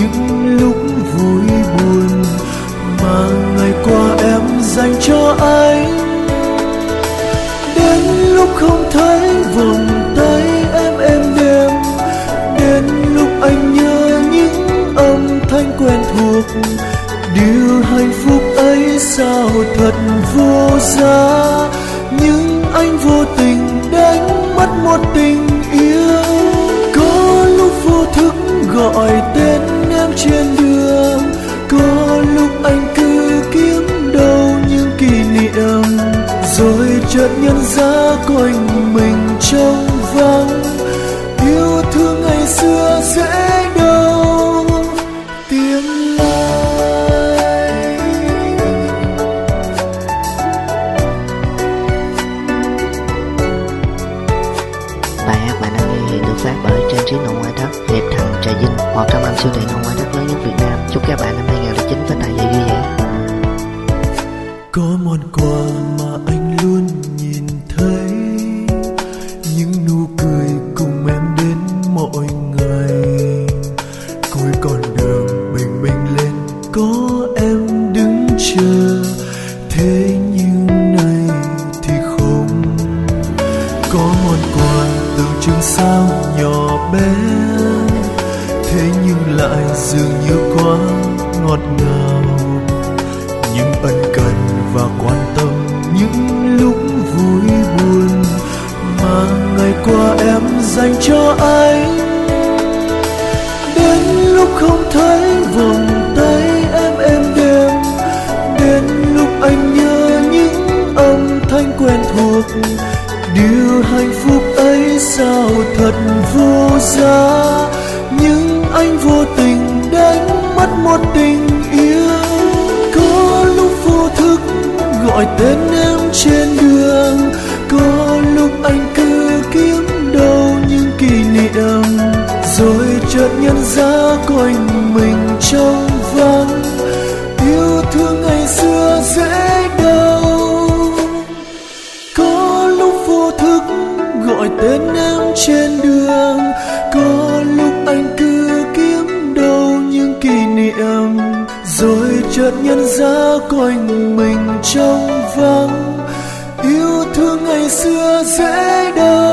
những lúc vui buồn mà ngày qua em dành cho anh. Đến lúc không thấy vòng tay em êm đềm, đến lúc anh nhớ những âm thanh quen thuộc, điều hạnh phúc ấy sao thật vô giá. Nhưng anh vô tình đánh mất một tình yêu. Chợt nhận ra quanh mình trông vắng yêu thương ngày xưa dễ đâu tiếng lai Bài hát bạn đang nghe hiện được phát bởi trang trí nội ngoại thất Hiệp Thành Trà Vinh một trong năm siêu thị nội ngoại thất lớn nhất Việt Nam. Chúc các bạn năm 2009 có tài dạy vui vẻ. có món quà mà con đường bình minh lên. Có em đứng chờ, thế nhưng nay thì không. Có món quà tưởng chừng sao nhỏ bé, thế nhưng lại dường như quá ngọt ngào. Những ân cần và quan tâm, những lúc vui buồn mà ngày qua em dành cho anh không thấy vòng tay em êm đềm. Đến lúc anh nhớ những âm thanh quen thuộc, điều hạnh phúc ấy sao thật vô giá. Nhưng anh vô tình đánh mất một tình yêu. Có lúc vô thức gọi tên em trên trên đường. Có lúc anh cứ kiếm đâu những kỷ niệm, rồi chợt nhận ra quanh mình trong vắng. Yêu thương ngày xưa dễ đâu